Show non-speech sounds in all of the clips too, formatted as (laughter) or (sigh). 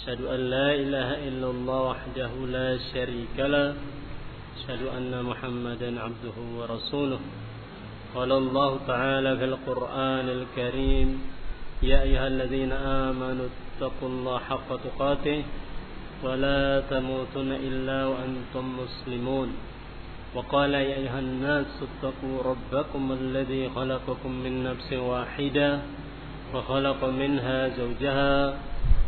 أشهد أن لا إله إلا الله وحده لا شريك له. أشهد أن محمدا عبده ورسوله. قال الله تعالى في القرآن الكريم يا أيها الذين آمنوا اتقوا الله حق تقاته ولا تموتن إلا وأنتم مسلمون. وقال يا أيها الناس اتقوا ربكم الذي خلقكم من نفس واحدة وخلق منها زوجها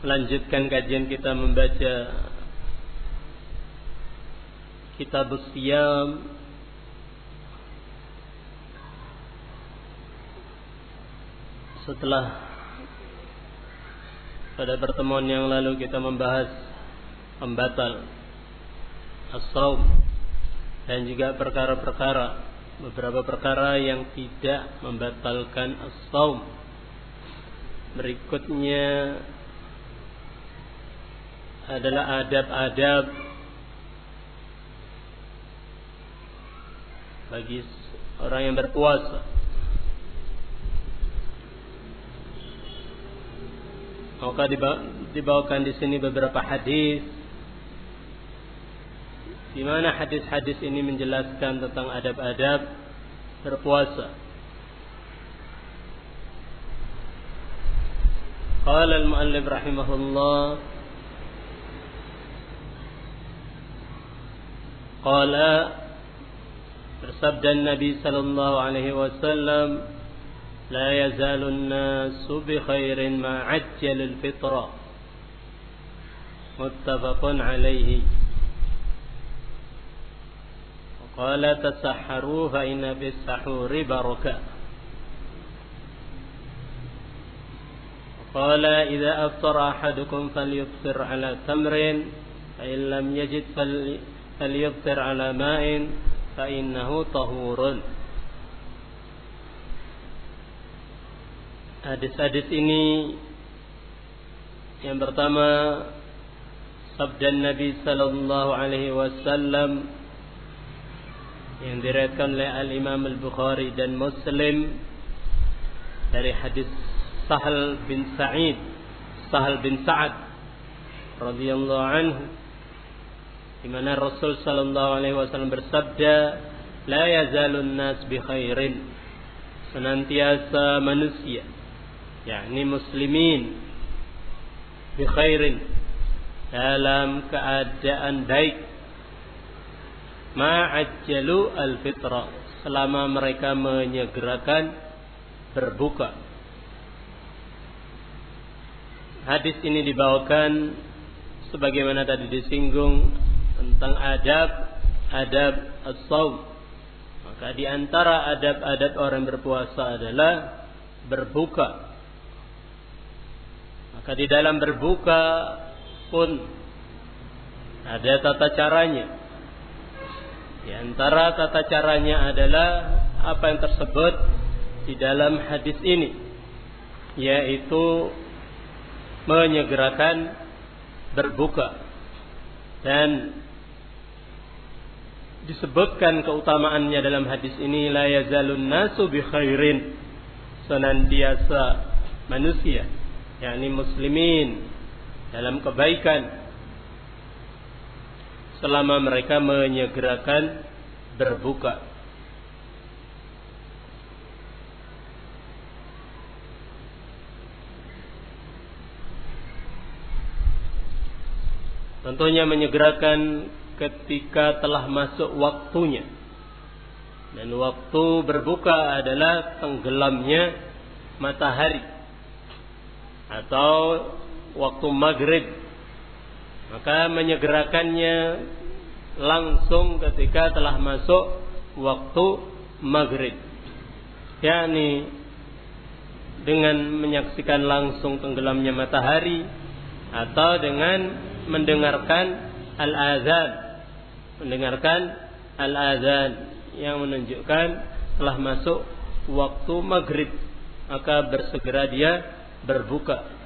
Melanjutkan kajian kita membaca Kitab Siyam Setelah pada pertemuan yang lalu kita membahas pembatal as-saum dan juga perkara-perkara beberapa perkara yang tidak membatalkan as-saum. Berikutnya adalah adab-adab bagi orang yang berpuasa. Maka dibawakan di sini beberapa hadis di mana hadis-hadis ini menjelaskan tentang adab-adab berpuasa. Qala al-muallif rahimahullah قال بسبد النبي صلى الله عليه وسلم لا يزال الناس بخير ما عجل الفطرة. متفق عليه. وقال تسحروا فإن بالسحور بركة. وقال إذا أفطر أحدكم فليفطر على تمر فإن لم يجد فلي على ماء فإنه طهور Hadis-hadis ini yang pertama sabda Nabi sallallahu alaihi wasallam yang diriwayatkan oleh Al Imam Al Bukhari dan Muslim dari hadis Sahal bin Sa'id Sahal bin Sa'ad radhiyallahu anhu di mana Rasul sallallahu alaihi wasallam bersabda yazalun nas bi khairin. Senantiasa manusia yakni muslimin bi khairin dalam keadaan baik. Ma'ajjalu al-fitra selama mereka menyegerakan berbuka. Hadis ini dibawakan sebagaimana tadi disinggung tentang adab adab as-saum maka di antara adab-adab orang berpuasa adalah berbuka maka di dalam berbuka pun ada tata caranya. Di antara tata caranya adalah apa yang tersebut di dalam hadis ini, yaitu menyegerakan berbuka dan disebutkan keutamaannya dalam hadis ini la yazalun nasu bi khairin. Senantiasa manusia yakni muslimin dalam kebaikan. Selama mereka menyegerakan berbuka. Tentunya menyegerakan ketika telah masuk waktunya. Dan waktu berbuka adalah tenggelamnya matahari atau waktu maghrib. Maka menyegerakannya langsung ketika telah masuk waktu maghrib. yakni dengan menyaksikan langsung tenggelamnya matahari atau dengan mendengarkan al-azan mendengarkan al-azan yang menunjukkan telah masuk waktu maghrib maka bersegera dia berbuka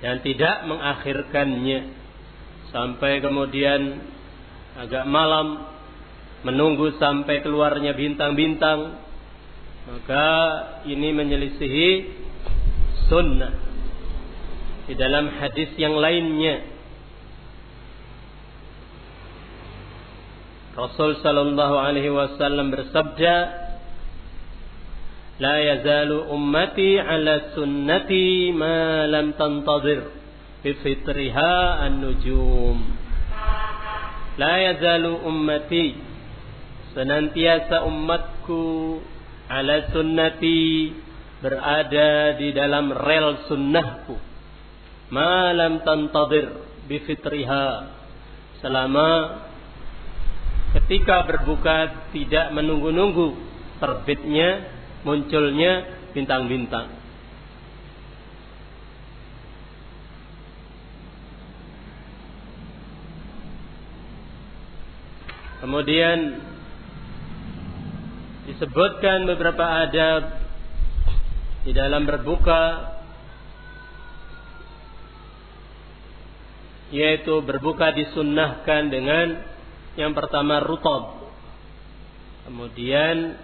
dan tidak mengakhirkannya. Sampai kemudian agak malam menunggu sampai keluarnya bintang-bintang maka ini menyelisihi sunnah di dalam hadis yang lainnya Rasul sallallahu alaihi wasallam bersabda, "La yazalu ummati ala sunnati ma lam tantadir bi fitriha an-nujum." La yazalu ummati senantiasa umatku ala sunnati berada di dalam rel sunnahku ma lam tantadir bi fitriha selama ketika berbuka tidak menunggu-nunggu terbitnya munculnya bintang-bintang. Kemudian disebutkan beberapa adab di dalam berbuka yaitu berbuka disunnahkan dengan yang pertama rutab. Kemudian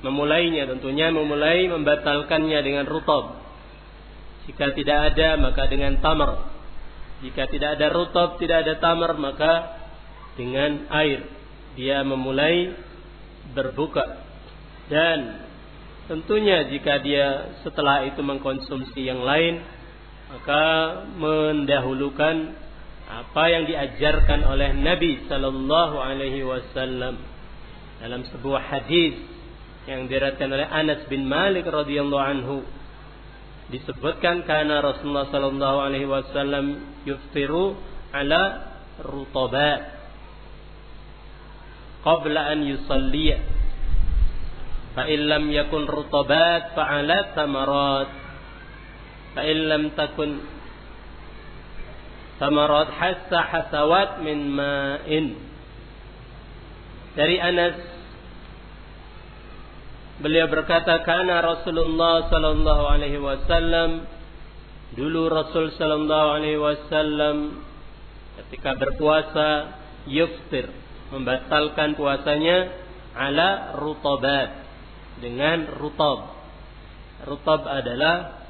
memulainya tentunya memulai membatalkannya dengan rutab. Jika tidak ada maka dengan tamar. Jika tidak ada rutab, tidak ada tamar maka dengan air. Dia memulai berbuka. Dan tentunya jika dia setelah itu mengkonsumsi yang lain maka mendahulukan apa yang diajarkan oleh Nabi sallallahu alaihi wasallam dalam sebuah hadis yang diriwayatkan oleh Anas bin Malik radhiyallahu anhu. Disebutkan karena Rasulullah sallallahu alaihi wasallam yuftiru ala rutabat qabla an yusalli. Fa in lam yakun rutabat fa ala thamarat. Fa in lam takun Samarat hassa hasawat min ma'in. Dari Anas beliau berkata karena Rasulullah sallallahu alaihi wasallam dulu Rasul sallallahu alaihi wasallam ketika berpuasa yuftir membatalkan puasanya ala rutabat dengan rutab. Rutab adalah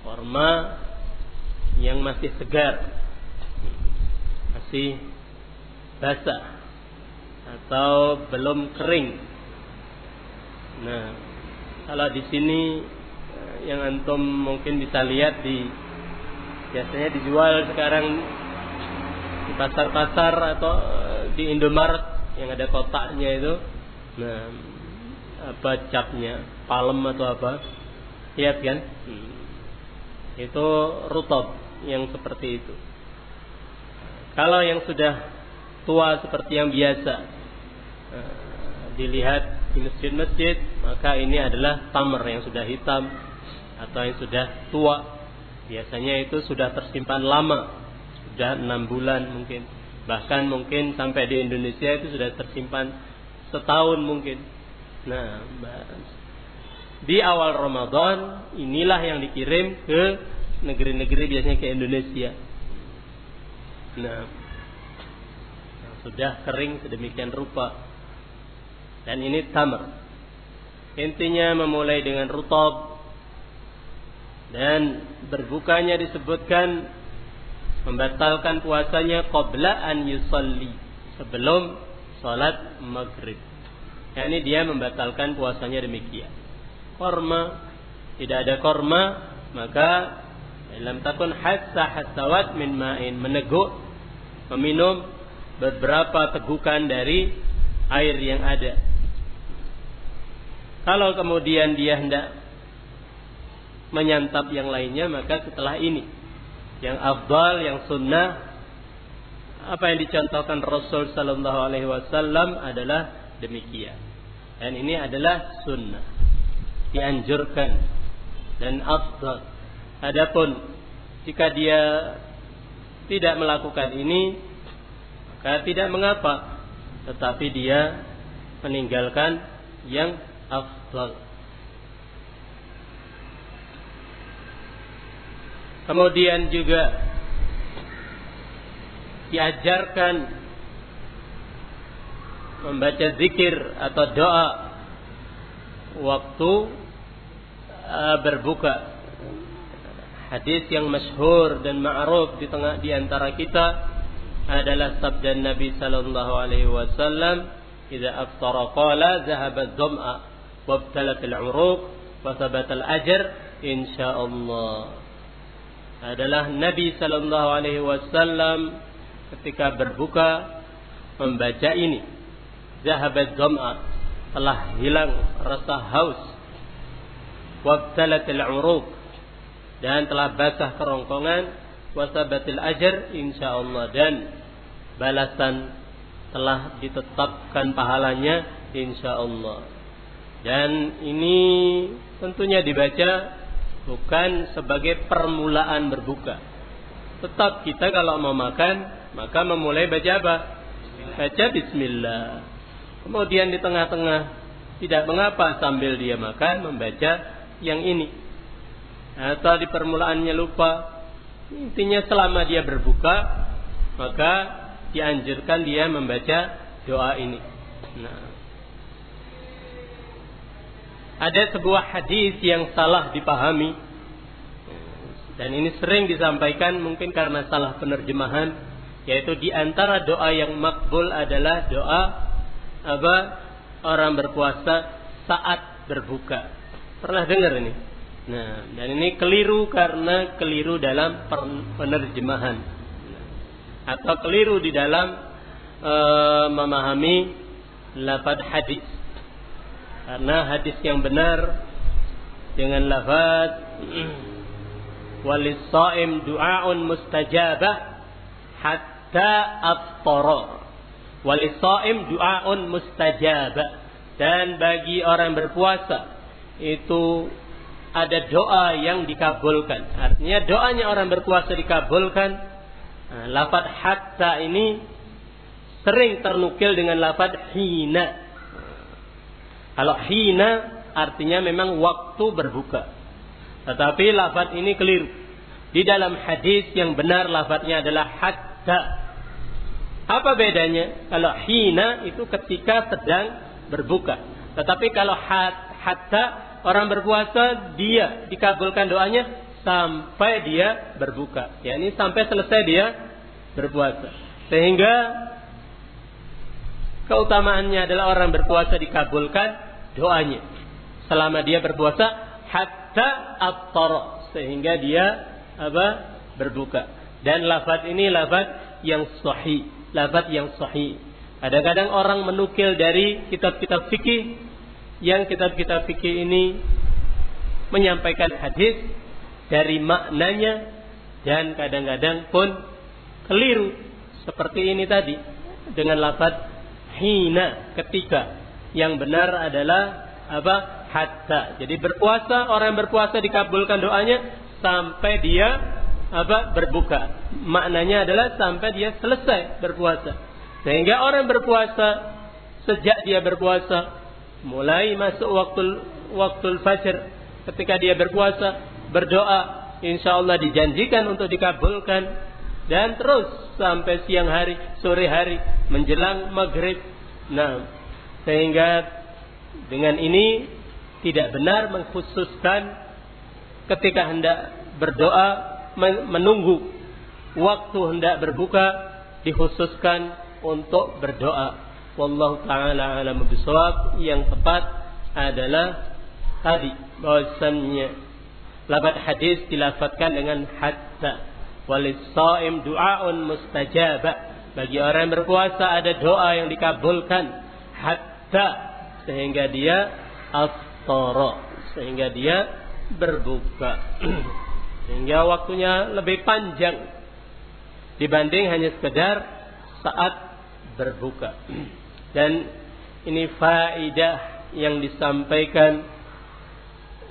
forma yang masih segar masih basah atau belum kering. Nah, kalau di sini eh, yang antum mungkin bisa lihat di biasanya dijual sekarang di pasar-pasar atau eh, di Indomaret yang ada kotaknya itu. Nah, apa capnya? Palem atau apa? Lihat kan? Hmm. Itu rutob yang seperti itu. Kalau yang sudah tua seperti yang biasa eh, dilihat di masjid-masjid, maka ini adalah tamar yang sudah hitam atau yang sudah tua. Biasanya itu sudah tersimpan lama, sudah enam bulan mungkin, bahkan mungkin sampai di Indonesia itu sudah tersimpan setahun mungkin. Nah, di awal Ramadan inilah yang dikirim ke negeri-negeri biasanya ke Indonesia Nah, sudah kering sedemikian rupa. Dan ini tamar. Intinya memulai dengan rutab dan berbukanya disebutkan membatalkan puasanya qabla an yusalli sebelum salat maghrib. Yani dia membatalkan puasanya demikian. Korma tidak ada korma maka dalam takun hassa hassawat min ma'in meneguk meminum beberapa tegukan dari air yang ada. Kalau kemudian dia hendak menyantap yang lainnya maka setelah ini yang afdal, yang sunnah apa yang dicontohkan Rasul Sallallahu Alaihi Wasallam adalah demikian. Dan ini adalah sunnah, dianjurkan dan afdal. Adapun jika dia tidak melakukan ini, maka tidak mengapa, tetapi dia meninggalkan yang afdal. Kemudian juga diajarkan membaca zikir atau doa waktu uh, berbuka. Hadis yang masyhur dan ma'ruf di tengah di antara kita adalah sabda Nabi sallallahu alaihi wasallam, "Idza aftara qala dhahaba adh-dham'a wa ibtalat al-'uruq wa thabata al-ajr insyaallah." adalah Nabi Sallallahu Alaihi Wasallam ketika berbuka membaca ini. Zahabat Gam'a telah hilang rasa haus. Wabtalat al dan telah basah kerongkongan. Wasabatil ajar insyaallah dan balasan telah ditetapkan pahalanya insyaallah. Dan ini tentunya dibaca bukan sebagai permulaan berbuka. Tetap kita kalau mau makan, maka memulai baca apa? Baca bismillah. Kemudian di tengah-tengah tidak mengapa sambil dia makan membaca yang ini. Atau di permulaannya lupa. Intinya selama dia berbuka, maka dianjurkan dia membaca doa ini. Nah, ada sebuah hadis yang salah dipahami dan ini sering disampaikan mungkin karena salah penerjemahan yaitu di antara doa yang makbul adalah doa apa orang berpuasa saat berbuka. Pernah dengar ini? Nah, dan ini keliru karena keliru dalam penerjemahan atau keliru di dalam uh, memahami lafaz hadis. Karena hadis yang benar dengan lafaz (clears throat) walisaim du'aun mustajabah hatta aftara. Walisaim du'aun mustajabah. Dan bagi orang berpuasa itu ada doa yang dikabulkan. Artinya doanya orang berpuasa dikabulkan. Nah, lafaz hatta ini sering ternukil dengan lafaz hina kalau hina artinya memang waktu berbuka. Tetapi lafaz ini keliru. Di dalam hadis yang benar lafaznya adalah hatta. Apa bedanya? Kalau hina itu ketika sedang berbuka. Tetapi kalau hat, hatta orang berpuasa dia dikabulkan doanya sampai dia berbuka. Ya ini sampai selesai dia berpuasa. Sehingga keutamaannya adalah orang berpuasa dikabulkan doanya selama dia berpuasa hatta aftar sehingga dia apa berbuka dan lafaz ini lafaz yang sahih lafaz yang sahih kadang-kadang orang menukil dari kitab-kitab fikih yang kitab-kitab fikih ini menyampaikan hadis dari maknanya dan kadang-kadang pun keliru seperti ini tadi dengan lafaz hina ketika yang benar adalah apa? Hatta. Jadi berpuasa orang yang berpuasa dikabulkan doanya sampai dia apa? Berbuka. Maknanya adalah sampai dia selesai berpuasa. Sehingga orang berpuasa sejak dia berpuasa mulai masuk waktu waktu fajar ketika dia berpuasa berdoa insya Allah dijanjikan untuk dikabulkan dan terus sampai siang hari, sore hari, menjelang maghrib. Nah, sehingga dengan ini tidak benar mengkhususkan ketika hendak berdoa menunggu waktu hendak berbuka dikhususkan untuk berdoa. Wallahu taala alam bisawab yang tepat adalah tadi bahwasannya labat hadis dilafatkan dengan hatta walis saim du'aun mustajabah bagi orang yang berpuasa ada doa yang dikabulkan. Hatta sehingga dia aftara. Sehingga dia berbuka. (clears throat) Sehingga waktunya lebih panjang dibanding hanya sekedar saat berbuka (clears throat) dan ini faidah yang disampaikan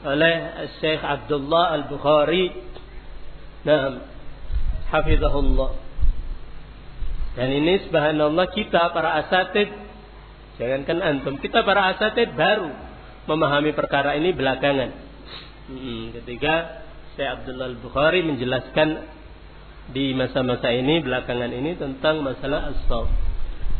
oleh Syekh Abdullah Al-Bukhari. Nah, hafizahullah. Dan ini subhanallah kita para asatid jangankan antum, kita para asatid baru memahami perkara ini belakangan. Hmm, ketika Syekh Abdullah Al-Bukhari menjelaskan di masa-masa ini belakangan ini tentang masalah as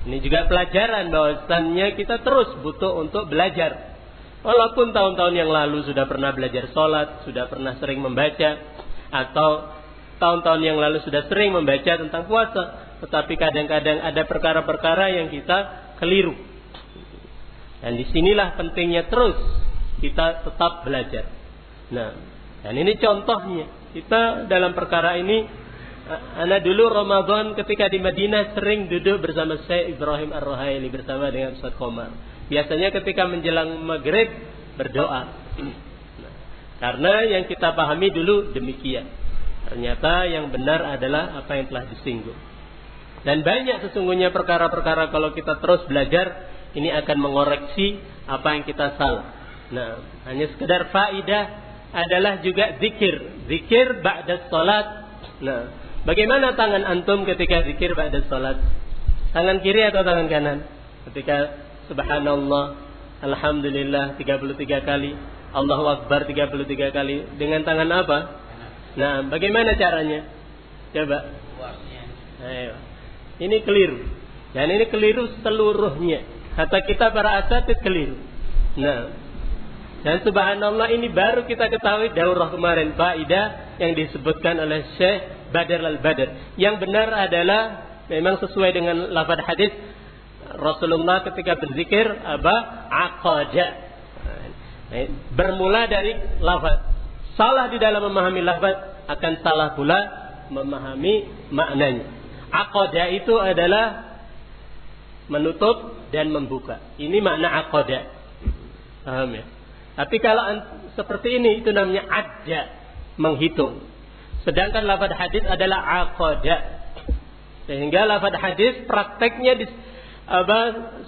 ini juga pelajaran bahwasannya kita terus butuh untuk belajar. Walaupun tahun-tahun yang lalu sudah pernah belajar sholat, sudah pernah sering membaca, atau tahun-tahun yang lalu sudah sering membaca tentang puasa, tetapi kadang-kadang ada perkara-perkara yang kita keliru. Dan di sinilah pentingnya terus kita tetap belajar. Nah, dan ini contohnya. Kita dalam perkara ini Ana dulu Ramadan ketika di Madinah sering duduk bersama saya Ibrahim Ar-Ruhaili bersama dengan Ustaz Komar. Biasanya ketika menjelang maghrib berdoa. Karena yang kita pahami dulu demikian. Ternyata yang benar adalah apa yang telah disinggung. Dan banyak sesungguhnya perkara-perkara kalau kita terus belajar ini akan mengoreksi apa yang kita salah. Nah, hanya sekedar faidah adalah juga zikir. Zikir ba'da salat. Nah, Bagaimana tangan antum ketika zikir pada salat? Tangan kiri atau tangan kanan? Ketika subhanallah, alhamdulillah 33 kali, Allahu akbar 33 kali dengan tangan apa? Nah, bagaimana caranya? Coba. Ayo. Ini keliru. Dan ini keliru seluruhnya. Kata kita para asatid keliru. Nah, dan subhanallah ini baru kita ketahui daurah kemarin faidah yang disebutkan oleh Syekh Badar al-Badr. Yang benar adalah memang sesuai dengan lafaz hadis Rasulullah ketika berzikir apa? Aqaja. Bermula dari lafaz. Salah di dalam memahami lafaz akan salah pula memahami maknanya. Aqaja itu adalah menutup dan membuka. Ini makna aqaja. Paham ya? Tapi kalau seperti ini itu namanya ada menghitung. Sedangkan lafad hadis adalah aqada. Sehingga lafad hadis prakteknya di apa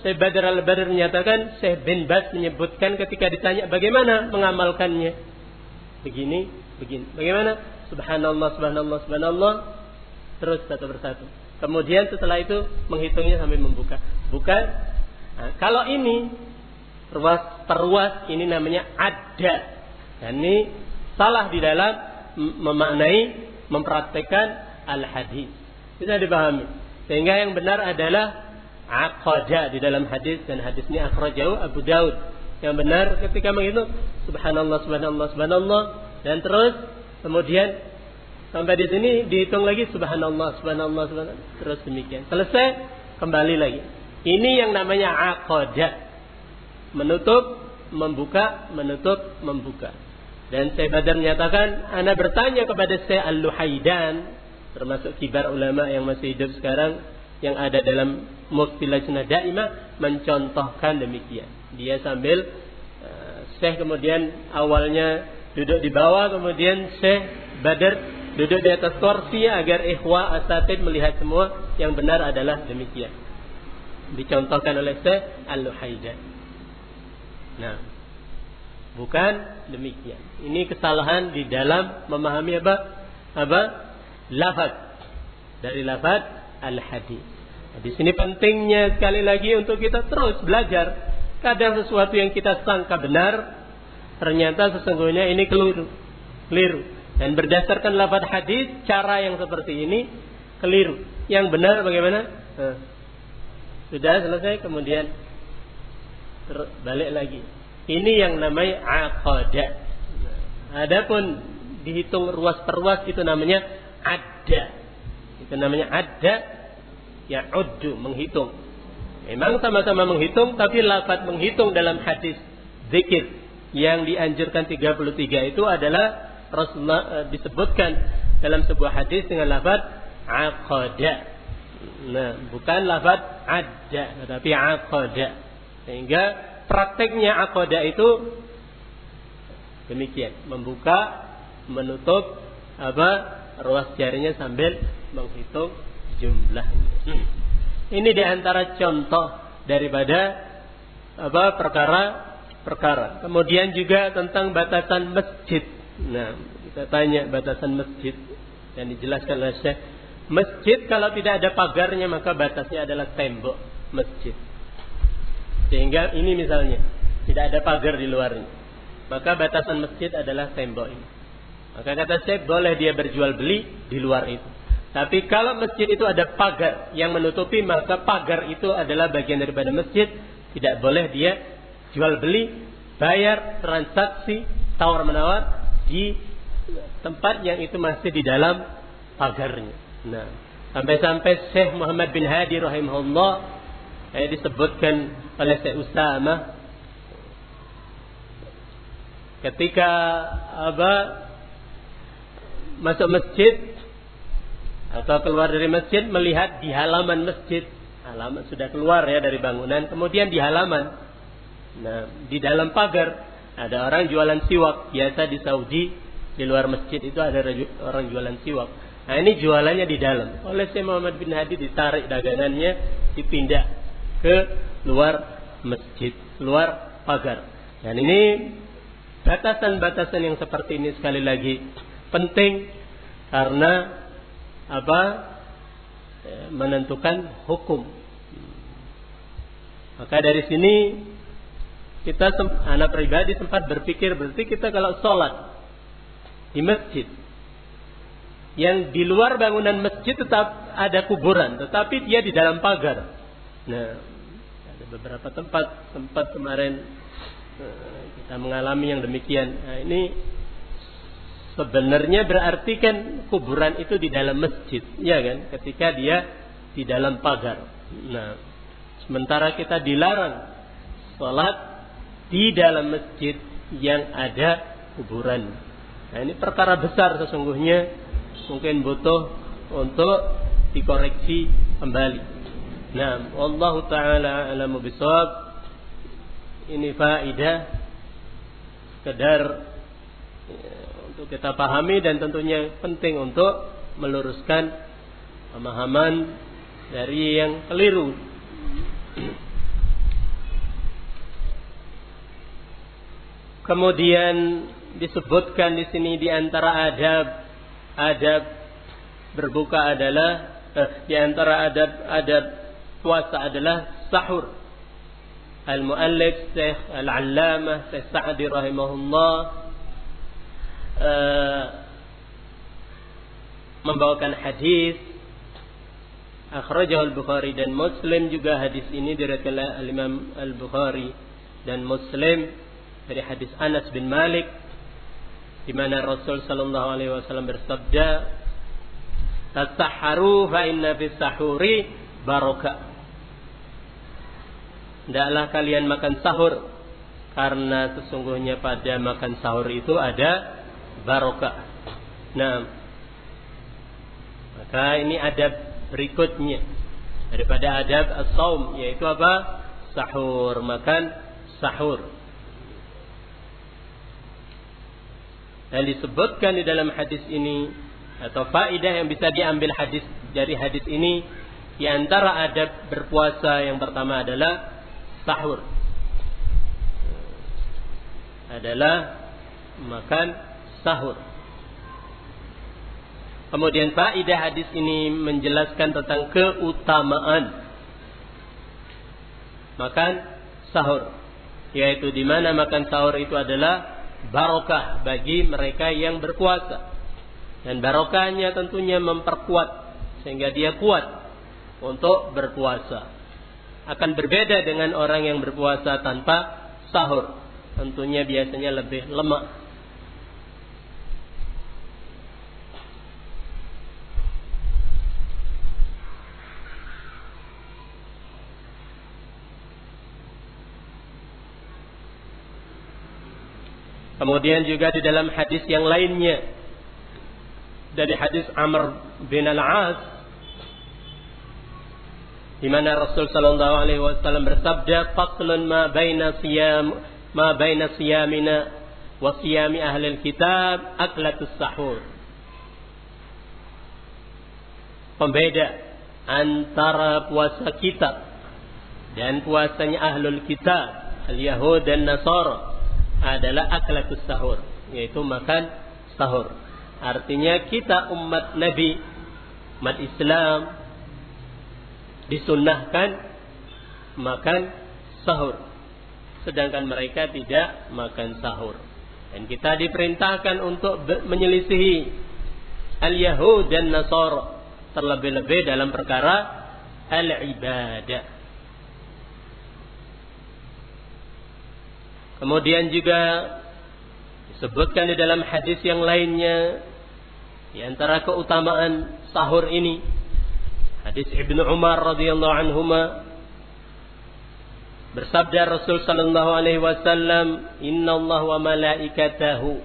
Syekh Badr al-Badr menyatakan Syekh bin Bas menyebutkan ketika ditanya bagaimana mengamalkannya. Begini, begini. Bagaimana? Subhanallah, subhanallah, subhanallah. Terus satu persatu. Kemudian setelah itu menghitungnya sampai membuka. Bukan. Nah, kalau ini perwas ini namanya ada. Dan ini salah di dalam memaknai, mempraktekkan al-hadis. Bisa dipahami. Sehingga yang benar adalah aqaja di dalam hadis dan hadis ini akhrajahu Abu Daud. Yang benar ketika menghitung subhanallah subhanallah subhanallah dan terus kemudian sampai di sini dihitung lagi subhanallah subhanallah subhanallah terus demikian. Selesai kembali lagi. Ini yang namanya aqaja. Menutup, membuka, menutup, membuka. Dan Syekh Badar menyatakan, Anda bertanya kepada Syekh Al-Luhaidan, termasuk kibar ulama yang masih hidup sekarang, yang ada dalam Mufti Lajnah Daimah, mencontohkan demikian. Dia sambil, uh, Syekh kemudian awalnya duduk di bawah, kemudian Syekh Badar duduk di atas kursi agar ikhwa asatid melihat semua yang benar adalah demikian. Dicontohkan oleh Syekh Al-Luhaidan. Nah, Bukan demikian. Ini kesalahan di dalam memahami apa? Apa? Lafaz. Dari lafaz al-hadis. Nah, di sini pentingnya sekali lagi untuk kita terus belajar. Kadang sesuatu yang kita sangka benar, ternyata sesungguhnya ini keliru. Keliru. Dan berdasarkan lafaz hadis, cara yang seperti ini keliru. Yang benar bagaimana? Nah, sudah selesai kemudian balik lagi. Ini yang namanya aqada. Adapun dihitung ruas perluas itu namanya ada. Itu namanya ada ya uddu menghitung. Memang sama-sama menghitung tapi lafaz menghitung dalam hadis zikir yang dianjurkan 33 itu adalah Rasulullah uh, disebutkan dalam sebuah hadis dengan lafaz aqada. Nah, bukan lafaz ada tetapi aqada. Sehingga prakteknya aqada itu demikian, membuka, menutup apa ruas jarinya sambil menghitung jumlahnya. Hmm. Ini di antara contoh daripada apa perkara perkara. Kemudian juga tentang batasan masjid. Nah, kita tanya batasan masjid dan dijelaskan oleh Syekh. Masjid kalau tidak ada pagarnya maka batasnya adalah tembok masjid. Sehingga ini misalnya tidak ada pagar di luarnya. Maka batasan masjid adalah tembok ini. Maka kata Syekh boleh dia berjual beli di luar itu. Tapi kalau masjid itu ada pagar yang menutupi, maka pagar itu adalah bagian daripada masjid. Tidak boleh dia jual beli, bayar, transaksi, tawar menawar di tempat yang itu masih di dalam pagarnya. Nah, sampai-sampai Syekh Muhammad bin Hadi rahimahullah eh, disebutkan oleh Syekh Usama. Ketika apa masuk masjid atau keluar dari masjid melihat di halaman masjid. Halaman sudah keluar ya dari bangunan kemudian di halaman. Nah di dalam pagar ada orang jualan siwak. Biasa di Saudi di luar masjid itu ada orang jualan siwak. Nah ini jualannya di dalam. Oleh Syekh Muhammad bin Hadi ditarik dagangannya dipindah ke luar masjid luar pagar dan ini batasan-batasan yang seperti ini sekali lagi penting karena apa e, menentukan hukum. Maka dari sini kita anak pribadi sempat berpikir berarti kita kalau sholat di masjid yang di luar bangunan masjid tetap ada kuburan, tetapi dia di dalam pagar. Nah, ada beberapa tempat tempat kemarin e, kita mengalami yang demikian. Nah, ini sebenarnya berarti kan kuburan itu di dalam masjid, ya kan? Ketika dia di dalam pagar. Nah, sementara kita dilarang sholat di dalam masjid yang ada kuburan. Nah, ini perkara besar sesungguhnya mungkin butuh untuk dikoreksi kembali. Nah, Allah taala alamu bisawab. Ini faidah sekedar untuk kita pahami dan tentunya penting untuk meluruskan pemahaman dari yang keliru. Kemudian disebutkan di sini di antara adab adab berbuka adalah eh, di antara adab adab puasa adalah sahur. Al-Muallif Syekh Al-Allamah Syekh Sa'di rahimahullah uh, membawakan hadis akhrajahu al-Bukhari dan Muslim juga hadis ini diriwayatkan oleh al-Imam al-Bukhari dan Muslim dari hadis Anas bin Malik di mana Rasul sallallahu alaihi wasallam bersabda Tasahharu fa inna fis sahuri barakah Hendaklah kalian makan sahur karena sesungguhnya pada makan sahur itu ada barokah. Nah, maka ini adab berikutnya daripada adab as-saum yaitu apa? Sahur, makan sahur. Dan disebutkan di dalam hadis ini atau faidah yang bisa diambil hadis dari hadis ini di antara adab berpuasa yang pertama adalah sahur. Adalah makan sahur. Kemudian faedah hadis ini menjelaskan tentang keutamaan makan sahur, yaitu di mana makan sahur itu adalah barokah bagi mereka yang berpuasa. Dan barokahnya tentunya memperkuat sehingga dia kuat untuk berpuasa. Akan berbeda dengan orang yang berpuasa tanpa sahur. Tentunya biasanya lebih lemah. Kemudian juga di dalam hadis yang lainnya dari hadis Amr bin Al-As di mana Rasul sallallahu alaihi wasallam bersabda faslun ma baina siyam ma baina siyamina wa siyami ahli kitab aklatus sahur pembeda antara puasa kita dan puasanya ahlul kitab al-yahud dan nasara adalah aklatus sahur, yaitu makan sahur. Artinya kita umat Nabi, umat Islam disunnahkan makan sahur. Sedangkan mereka tidak makan sahur. Dan kita diperintahkan untuk menyelisihi al-Yahud dan Nasara terlebih-lebih dalam perkara al-ibadah. Kemudian juga disebutkan di dalam hadis yang lainnya di antara keutamaan sahur ini hadis Ibnu Umar radhiyallahu anhuma bersabda Rasul sallallahu alaihi wasallam inna Allah wa malaikatahu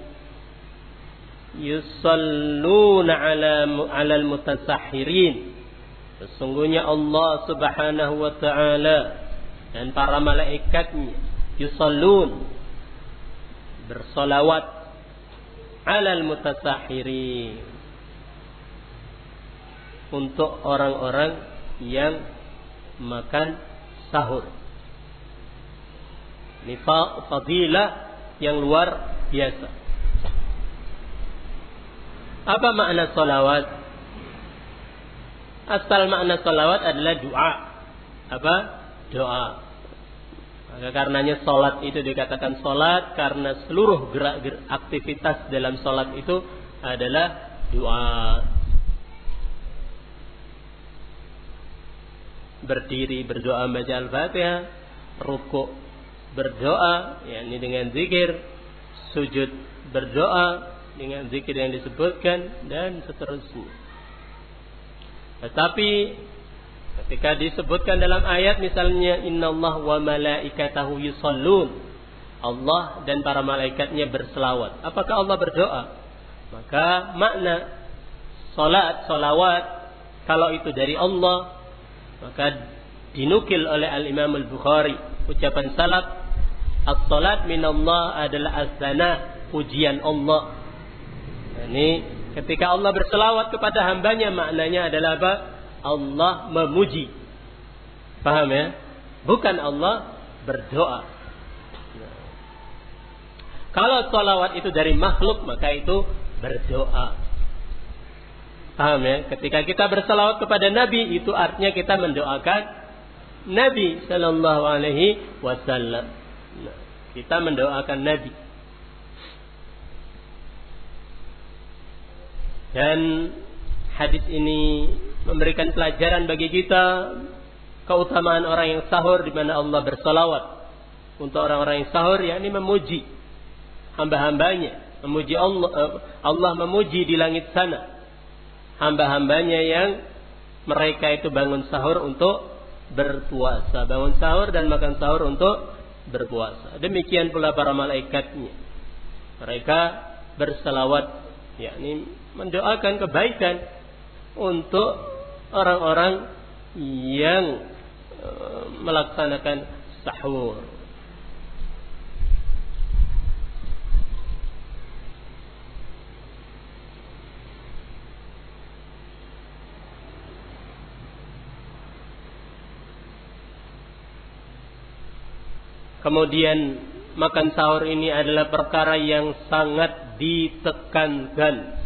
yusalluna ala ala mutasahhirin sesungguhnya Allah subhanahu wa taala dan para malaikatnya yusallun bersolawat alal mutasahirin untuk orang-orang yang makan sahur. Ini fadilah yang luar biasa. Apa makna solawat? Asal makna solawat adalah doa. Apa? Doa. Maka karenanya sholat itu dikatakan sholat karena seluruh gerak, gerak aktivitas dalam sholat itu adalah doa. Berdiri berdoa baca al-fatihah, rukuk berdoa, yakni dengan zikir, sujud berdoa dengan zikir yang disebutkan dan seterusnya. Tetapi Ketika disebutkan dalam ayat misalnya Inna Allah wa malaikatahu yusallun. Allah dan para malaikatnya berselawat. Apakah Allah berdoa? Maka makna salat, salawat kalau itu dari Allah maka dinukil oleh Al-Imam Al-Bukhari ucapan salaf as-salat min Allah adalah as-sana pujian Allah. Ini ketika Allah berselawat kepada hambanya maknanya adalah apa? Allah memuji. Paham ya? Bukan Allah berdoa. Kalau salawat itu dari makhluk, maka itu berdoa. Paham ya? Ketika kita bersalawat kepada Nabi, itu artinya kita mendoakan Nabi Sallallahu Alaihi Wasallam. Nah, kita mendoakan Nabi. Dan hadis ini memberikan pelajaran bagi kita keutamaan orang yang sahur di mana Allah bersalawat untuk orang-orang yang sahur yakni memuji hamba-hambanya memuji Allah eh, Allah memuji di langit sana hamba-hambanya yang mereka itu bangun sahur untuk berpuasa bangun sahur dan makan sahur untuk berpuasa demikian pula para malaikatnya mereka bersalawat yakni mendoakan kebaikan untuk orang-orang yang eh, melaksanakan sahur. Kemudian makan sahur ini adalah perkara yang sangat ditekankan.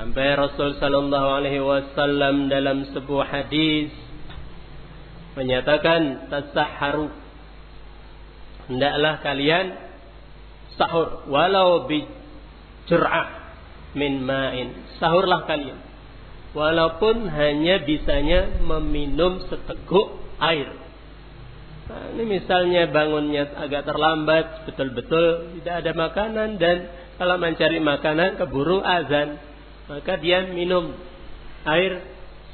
Sampai Rasul sallallahu alaihi wasallam dalam sebuah hadis menyatakan tasahharu. Hendaklah kalian sahur walau bi jur'ah min ma'in. Sahurlah kalian walaupun hanya bisanya meminum seteguk air. Nah, ini misalnya bangunnya agak terlambat, betul-betul tidak ada makanan dan kalau mencari makanan keburu azan, maka dia minum air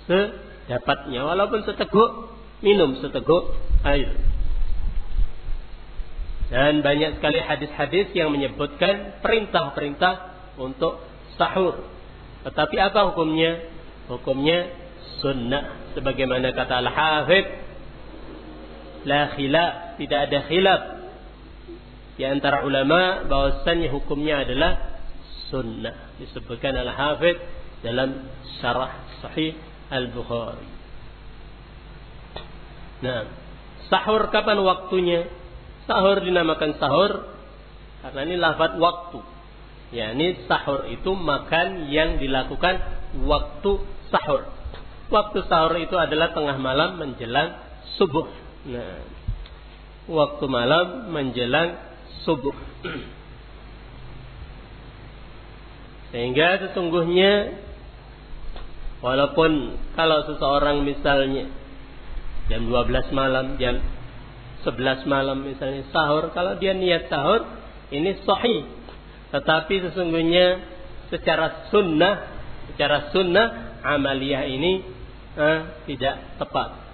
sedapatnya walaupun seteguk minum seteguk air. Dan banyak sekali hadis-hadis yang menyebutkan perintah-perintah untuk sahur. Tetapi apa hukumnya? Hukumnya sunnah. Sebagaimana kata Al-Hafidh. La khilaf. Tidak ada khilaf. Di antara ulama bahwasannya hukumnya adalah sunnah. Disebutkan Al-Hafidh dalam syarah sahih Al-Bukhari. Nah, sahur kapan waktunya? Sahur dinamakan sahur karena ini lafaz waktu. Ya, ini sahur itu makan yang dilakukan waktu sahur. Waktu sahur itu adalah tengah malam menjelang subuh. Nah, waktu malam menjelang subuh. Sehingga sesungguhnya walaupun kalau seseorang misalnya jam 12 malam, jam 11 malam misalnya sahur, kalau dia niat sahur ini sahih. Tetapi sesungguhnya secara sunnah, secara sunnah amaliyah ini eh, tidak tepat.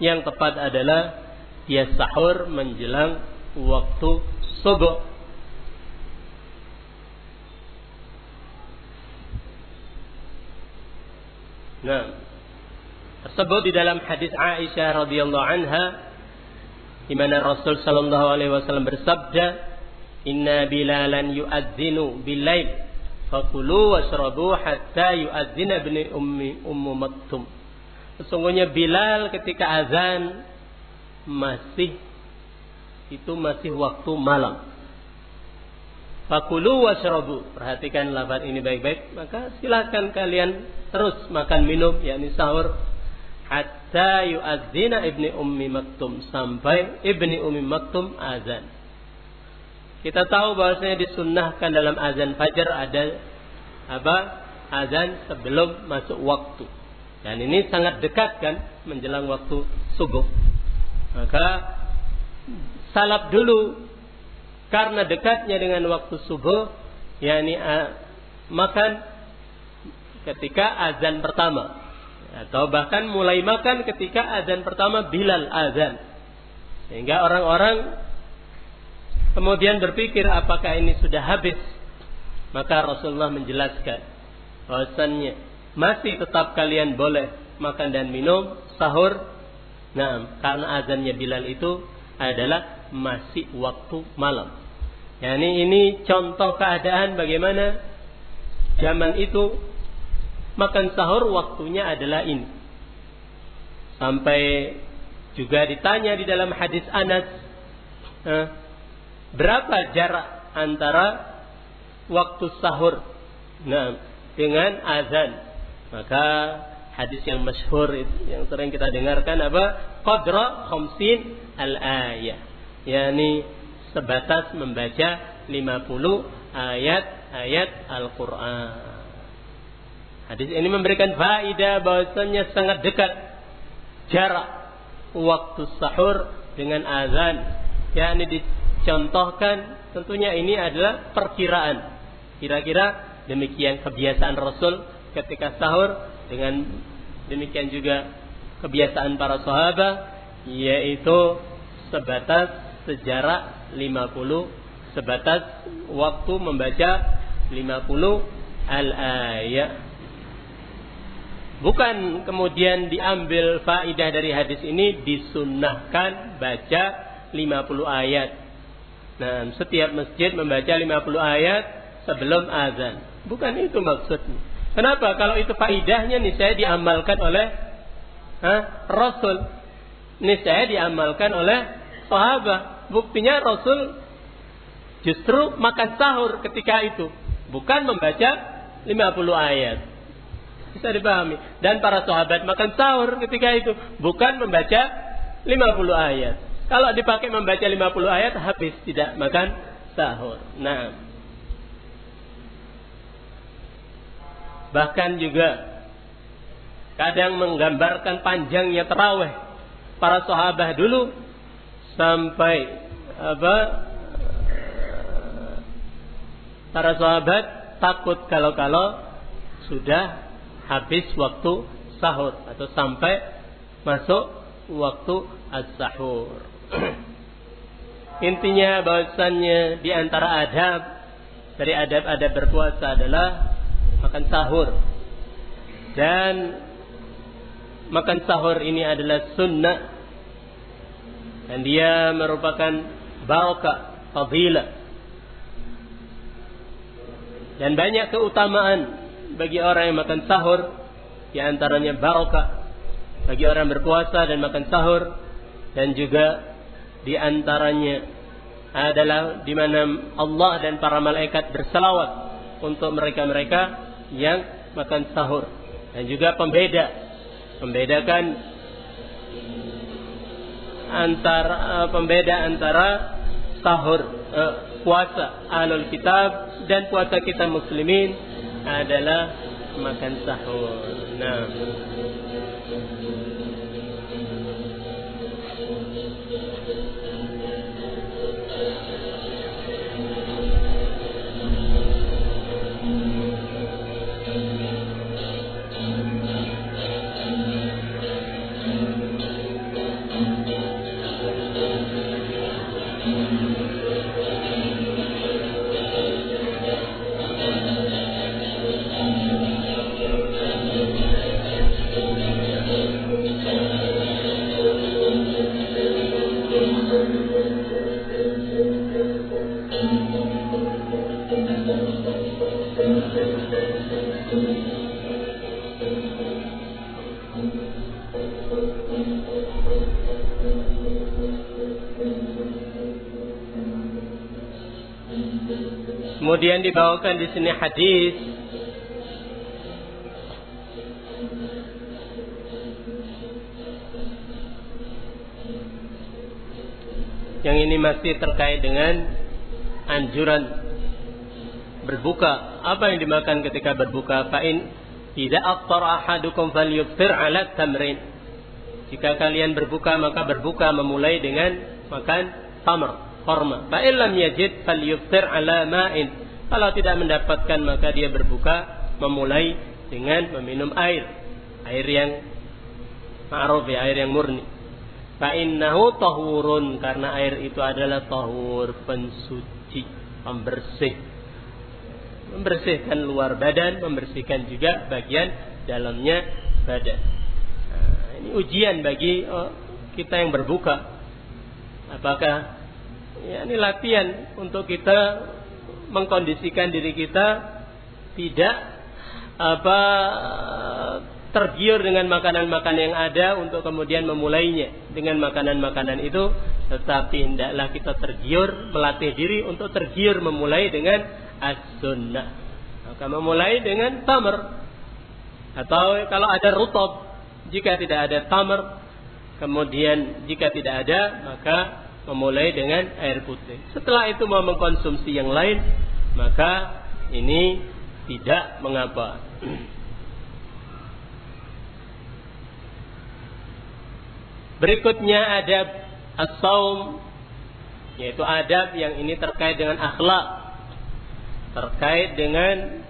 Yang tepat adalah dia sahur menjelang waktu subuh. Nah, tersebut di dalam hadis Aisyah radhiyallahu anha di mana Rasul sallallahu alaihi wasallam bersabda, "Inna Bilalan yu'adzinu bilail, fakulu washrabu hatta yu'adzina ibni ummi ummu maktum." Sesungguhnya Bilal ketika azan masih itu masih waktu malam. Fakulu washrabu. Perhatikan lafaz ini baik-baik. Maka silakan kalian terus makan minum yakni sahur hatta yu'adzina ibni ummi maktum sampai ibni ummi maktum azan. Kita tahu bahwasanya disunnahkan dalam azan fajar ada apa? Azan sebelum masuk waktu. Dan ini sangat dekat kan menjelang waktu subuh. Maka salap dulu karena dekatnya dengan waktu subuh yakni uh, makan ketika azan pertama atau bahkan mulai makan ketika azan pertama Bilal azan. Sehingga orang-orang kemudian berpikir apakah ini sudah habis. Maka Rasulullah menjelaskan bahwasannya masih tetap kalian boleh makan dan minum sahur. Nah, karena azannya Bilal itu adalah masih waktu malam. Yani ini contoh keadaan bagaimana zaman itu makan sahur waktunya adalah ini. Sampai juga ditanya di dalam hadis Anas, eh, berapa jarak antara waktu sahur nah, dengan azan? Maka hadis yang masyhur yang sering kita dengarkan apa? Qadra khamsin al-ayah. yakni sebatas membaca 50 ayat-ayat Al-Qur'an. Hadis ini memberikan faedah bahwasanya sangat dekat jarak waktu sahur dengan azan. Ya, ini dicontohkan tentunya ini adalah perkiraan. Kira-kira demikian kebiasaan Rasul ketika sahur dengan demikian juga kebiasaan para sahabat yaitu sebatas sejarah 50 sebatas waktu membaca 50 al-ayat Bukan kemudian diambil faidah dari hadis ini disunnahkan baca 50 ayat. Nah, setiap masjid membaca 50 ayat sebelum azan. Bukan itu maksudnya. Kenapa? Kalau itu faidahnya nih saya diamalkan oleh ha, Rasul. Nih saya diamalkan oleh sahabat. Buktinya Rasul justru makan sahur ketika itu. Bukan membaca 50 ayat. Bisa dipahami. Dan para sahabat makan sahur ketika itu. Bukan membaca 50 ayat. Kalau dipakai membaca 50 ayat habis tidak makan sahur. Nah. Bahkan juga kadang menggambarkan panjangnya terawih para sahabat dulu sampai apa para sahabat takut kalau-kalau sudah habis waktu sahur atau sampai masuk waktu as-sahur. (clears throat) Intinya bahwasannya di antara adab dari adab-adab berpuasa adalah makan sahur. Dan makan sahur ini adalah sunnah dan dia merupakan barakah, fadilah. Dan banyak keutamaan bagi orang yang makan sahur di antaranya barakah bagi orang berpuasa dan makan sahur dan juga di antaranya adalah di mana Allah dan para malaikat berselawat untuk mereka-mereka yang makan sahur. Dan juga pembeda. Membedakan antara uh, pembeda antara sahur uh, puasa alul kitab dan puasa kita muslimin adalah makan sahur. Nah, Amém. Kemudian dibawakan di sini hadis yang ini masih terkait dengan anjuran berbuka. Apa yang dimakan ketika berbuka? Fa'in tidak aktar ahadukum falyuftir ala tamrin. Jika kalian berbuka maka berbuka memulai dengan makan tamar korma. Fa'in lam yajid falyuftir ala ma'in. Kalau tidak mendapatkan maka dia berbuka memulai dengan meminum air. Air yang ma'ruf ya, air yang murni. Fa'innahu tahurun karena air itu adalah tahur pensuci, pembersih. Membersihkan luar badan, membersihkan juga bagian dalamnya badan. Nah, ini ujian bagi oh, kita yang berbuka. Apakah ya ini latihan untuk kita mengkondisikan diri kita tidak apa tergiur dengan makanan-makanan yang ada untuk kemudian memulainya dengan makanan-makanan itu tetapi hendaklah kita tergiur melatih diri untuk tergiur memulai dengan as-sunnah. Maka memulai dengan tamar. Atau kalau ada rutab jika tidak ada tamar kemudian jika tidak ada maka memulai dengan air putih. Setelah itu mau mengkonsumsi yang lain, maka ini tidak mengapa. (clears throat) Berikutnya adab as-saum yaitu adab yang ini terkait dengan akhlak, terkait dengan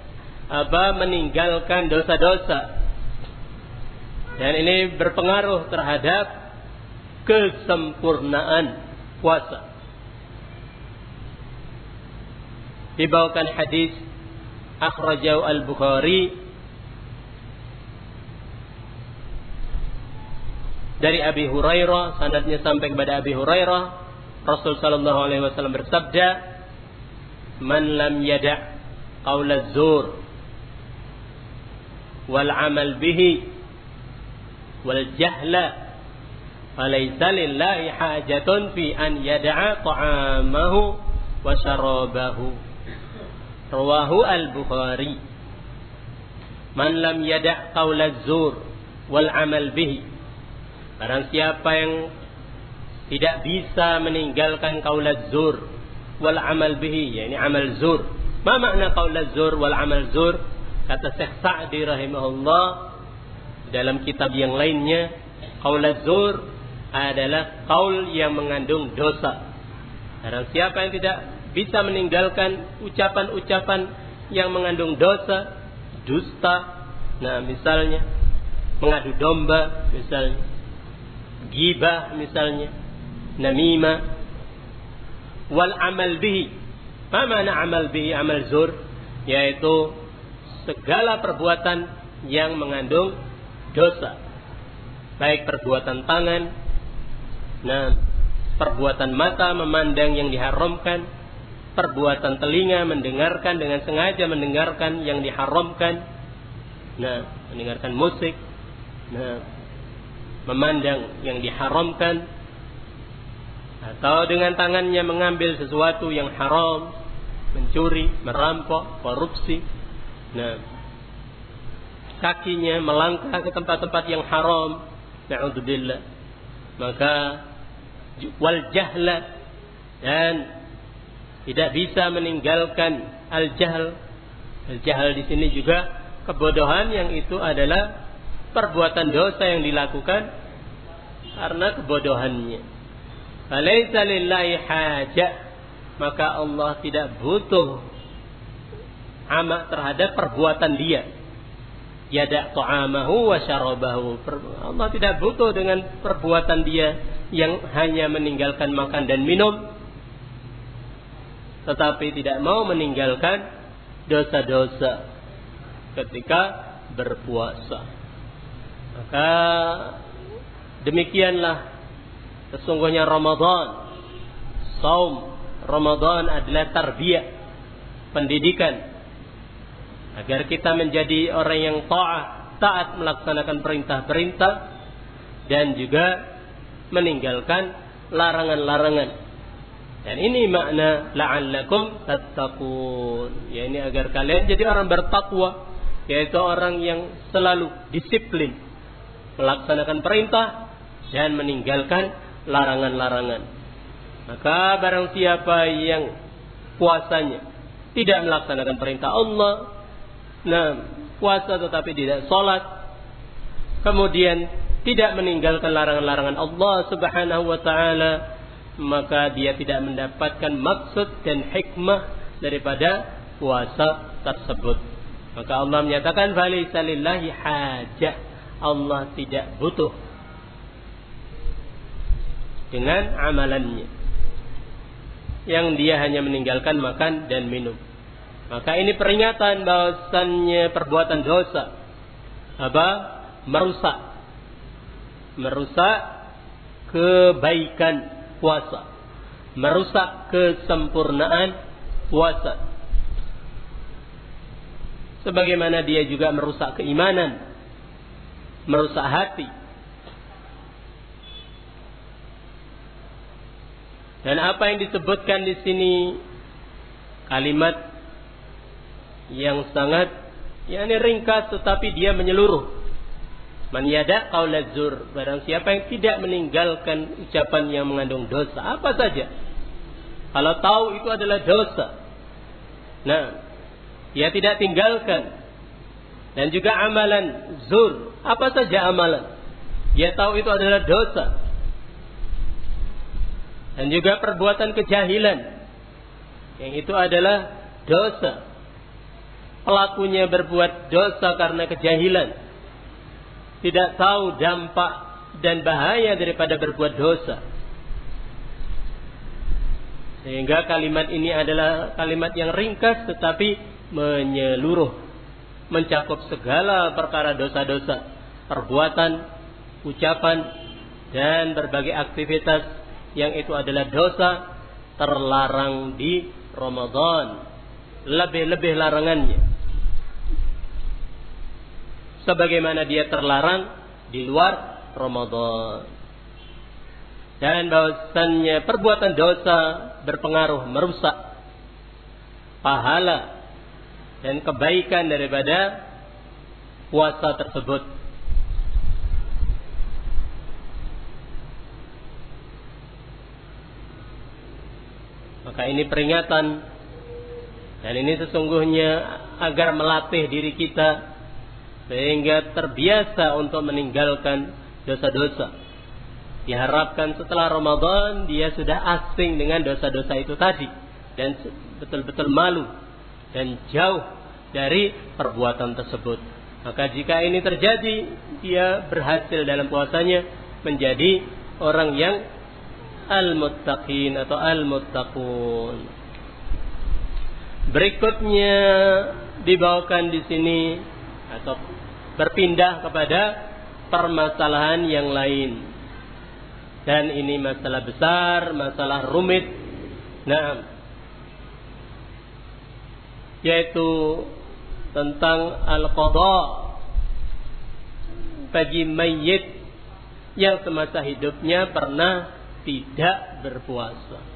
apa meninggalkan dosa-dosa. Dan ini berpengaruh terhadap kesempurnaan puasa. Dibawakan hadis akhrajau al-Bukhari dari Abi Hurairah, sanadnya sampai kepada Abi Hurairah, Rasul sallallahu alaihi wasallam bersabda, "Man lam yada' qaul az-zur wal 'amal bihi wal jahla فليس في أن يدع طعامه وشرابه رواه البخاري من لم يدع. Barang siapa yang tidak bisa meninggalkan kaulat zur wal amal bihi, yakni amal zur. Ma makna kaulat zur wal amal zur? Kata Syekh Sa'di rahimahullah dalam kitab yang lainnya, kaulat zur adalah kaul yang mengandung dosa. Barang siapa yang tidak bisa meninggalkan ucapan-ucapan yang mengandung dosa, dusta, nah misalnya mengadu domba misalnya, gibah misalnya, namimah, wal amal bihi. Apa mana amal bihi, amal zur? Yaitu segala perbuatan yang mengandung dosa. Baik perbuatan tangan, Nah, perbuatan mata memandang yang diharamkan, perbuatan telinga mendengarkan dengan sengaja mendengarkan yang diharamkan. Nah, mendengarkan musik. Nah, memandang yang diharamkan atau dengan tangannya mengambil sesuatu yang haram, mencuri, merampok, korupsi. Nah, kakinya melangkah ke tempat-tempat yang haram. Na'udzubillah. Maka wal jahla dan tidak bisa meninggalkan al jahl. Al jahl di sini juga kebodohan yang itu adalah perbuatan dosa yang dilakukan karena kebodohannya. Falaisa lillahi hajah maka Allah tidak butuh amak terhadap perbuatan dia yada ta'amahu wa syarabahu. Allah tidak butuh dengan perbuatan dia yang hanya meninggalkan makan dan minum tetapi tidak mau meninggalkan dosa-dosa ketika berpuasa. Maka demikianlah sesungguhnya Ramadan. Saum Ramadan adalah tarbiyah, pendidikan agar kita menjadi orang yang taat, taat melaksanakan perintah-perintah dan juga meninggalkan larangan-larangan. Dan ini makna la'allakum tattaqun. Ya ini agar kalian jadi orang bertakwa, yaitu orang yang selalu disiplin melaksanakan perintah dan meninggalkan larangan-larangan. Maka barang siapa yang puasanya tidak melaksanakan perintah Allah, nah puasa tetapi tidak sholat, kemudian tidak meninggalkan larangan-larangan Allah Subhanahu wa taala, maka dia tidak mendapatkan maksud dan hikmah daripada puasa tersebut. Maka Allah menyatakan falaisa lillahi hajah. Allah tidak butuh dengan amalannya. Yang dia hanya meninggalkan makan dan minum. Maka ini peringatan bahwasannya perbuatan dosa apa? merusak merusak kebaikan puasa, merusak kesempurnaan puasa. Sebagaimana dia juga merusak keimanan, merusak hati. Dan apa yang disebutkan di sini kalimat yang sangat yakni ringkas tetapi dia menyeluruh. Man yada qaulazur, barang siapa yang tidak meninggalkan ucapan yang mengandung dosa apa saja. Kalau tahu itu adalah dosa. Nah, dia tidak tinggalkan. Dan juga amalan zur, apa saja amalan. Dia tahu itu adalah dosa. Dan juga perbuatan kejahilan. Yang itu adalah dosa pelakunya berbuat dosa karena kejahilan, tidak tahu dampak dan bahaya daripada berbuat dosa. Sehingga kalimat ini adalah kalimat yang ringkas tetapi menyeluruh, mencakup segala perkara dosa-dosa, perbuatan, ucapan, dan berbagai aktivitas yang itu adalah dosa terlarang di Ramadan. Lebih-lebih larangannya sebagaimana dia terlarang di luar Ramadan. Dan bahwasannya perbuatan dosa berpengaruh merusak pahala dan kebaikan daripada puasa tersebut. Maka ini peringatan dan ini sesungguhnya agar melatih diri kita sehingga terbiasa untuk meninggalkan dosa-dosa. Diharapkan setelah Ramadan dia sudah asing dengan dosa-dosa itu tadi dan betul-betul malu dan jauh dari perbuatan tersebut. Maka jika ini terjadi, dia berhasil dalam puasanya menjadi orang yang al-muttaqin atau al-muttaqun. Berikutnya dibawakan di sini atau berpindah kepada permasalahan yang lain. Dan ini masalah besar, masalah rumit. Nah, yaitu tentang al-qada bagi mayit yang semasa hidupnya pernah tidak berpuasa.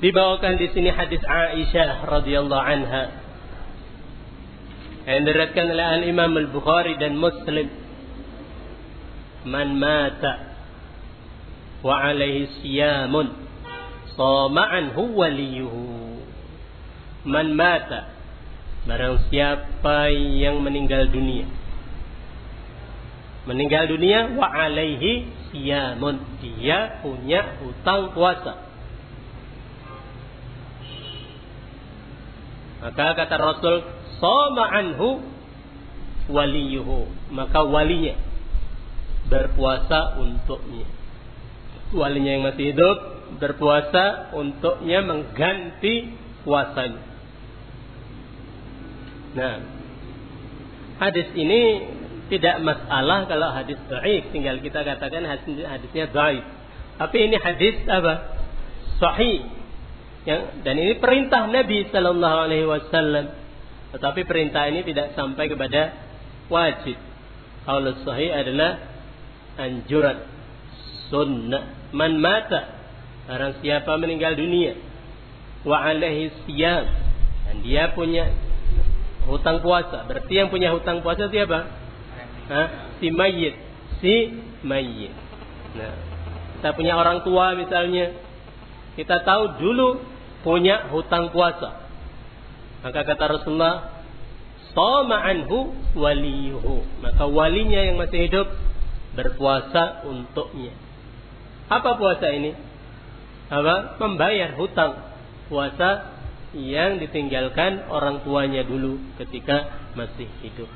Dibawakan di sini hadis Aisyah radhiyallahu anha yang diriwayatkan oleh Al Imam Al Bukhari dan Muslim. Man mata wa alaihi siyamun sama anhu waliyuhu. Man mata barang siapa yang meninggal dunia meninggal dunia wa alaihi siyamun dia punya hutang puasa Maka kata Rasul, "Sama anhu waliyuhu." Maka walinya berpuasa untuknya. Walinya yang masih hidup berpuasa untuknya mengganti puasanya. Nah, hadis ini tidak masalah kalau hadis dhaif, tinggal kita katakan hadis, hadisnya dhaif. Tapi ini hadis apa? Sahih yang, dan ini perintah Nabi Sallallahu Alaihi Wasallam. Tetapi perintah ini tidak sampai kepada wajib. Kalau sahih adalah anjuran sunnah. Man mata barang siapa meninggal dunia wa alaihi siyam dan dia punya hutang puasa. Berarti yang punya hutang puasa siapa? Hah? Si mayit. Si mayit. Nah, kita punya orang tua misalnya, kita tahu dulu punya hutang puasa. Maka kata Rasulullah, Sama anhu waliyuhu. Maka walinya yang masih hidup berpuasa untuknya. Apa puasa ini? Apa? Membayar hutang puasa yang ditinggalkan orang tuanya dulu ketika masih hidup.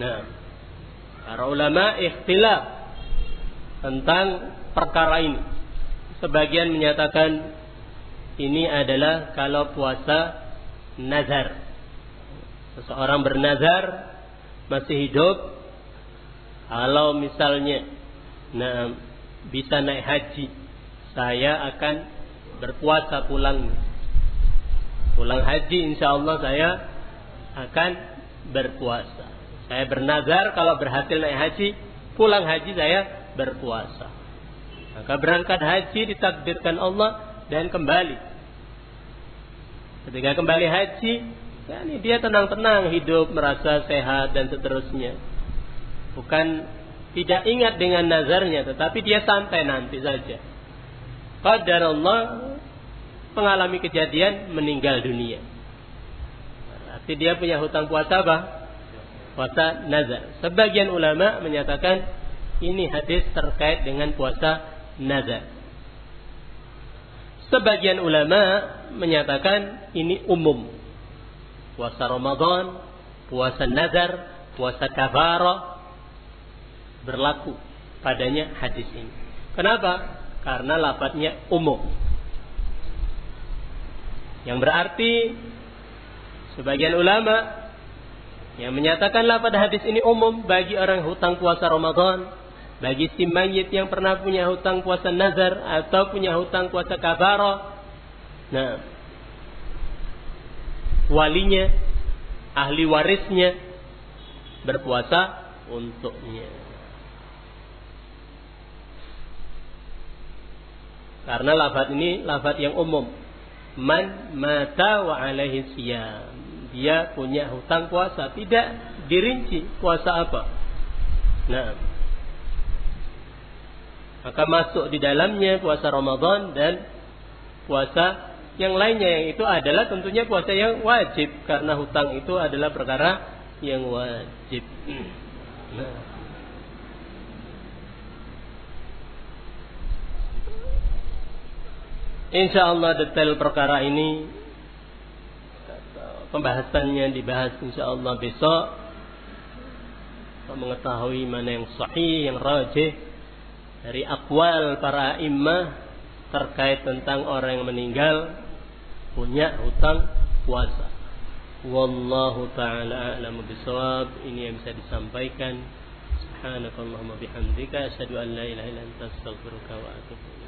Nah, para ulama ikhtilaf tentang perkara ini. Sebagian menyatakan ini adalah kalau puasa nazar. Seseorang bernazar masih hidup kalau misalnya nah, bisa naik haji, saya akan berpuasa pulang. Pulang haji insya Allah saya akan berpuasa. Saya bernazar kalau berhasil naik haji, pulang haji saya berpuasa. Maka berangkat haji ditakdirkan Allah dan kembali Ketika kembali haji, ya ini dia tenang-tenang hidup, merasa sehat dan seterusnya. Bukan tidak ingat dengan nazarnya, tetapi dia santai nanti saja. Qadar Allah mengalami kejadian meninggal dunia. Berarti dia punya hutang puasa apa? Puasa nazar. Sebagian ulama menyatakan ini hadis terkait dengan puasa nazar. Sebagian ulama menyatakan ini umum. Puasa Ramadan, puasa nazar, puasa kafara berlaku padanya hadis ini. Kenapa? Karena lafadznya umum. Yang berarti sebagian ulama yang menyatakan lafadz hadis ini umum bagi orang hutang puasa Ramadan, bagi si mayit yang pernah punya hutang puasa nazar atau punya hutang puasa kabaro. Nah, walinya, ahli warisnya berpuasa untuknya. Karena lafaz ini lafaz yang umum. Man mata wa alaihi siyam. Dia punya hutang puasa, tidak dirinci puasa apa. Nah, Maka masuk di dalamnya puasa Ramadan dan puasa yang lainnya yang itu adalah tentunya puasa yang wajib karena hutang itu adalah perkara yang wajib. Nah. Insya Allah detail perkara ini pembahasannya dibahas insya Allah besok mengetahui mana yang sahih yang rajih dari akwal para imam terkait tentang orang yang meninggal punya hutang puasa. Wallahu taala a'lamu bisawab. Ini yang bisa disampaikan. Subhanakallahumma bihamdika asyhadu an la ilaha illa anta astaghfiruka wa atubu.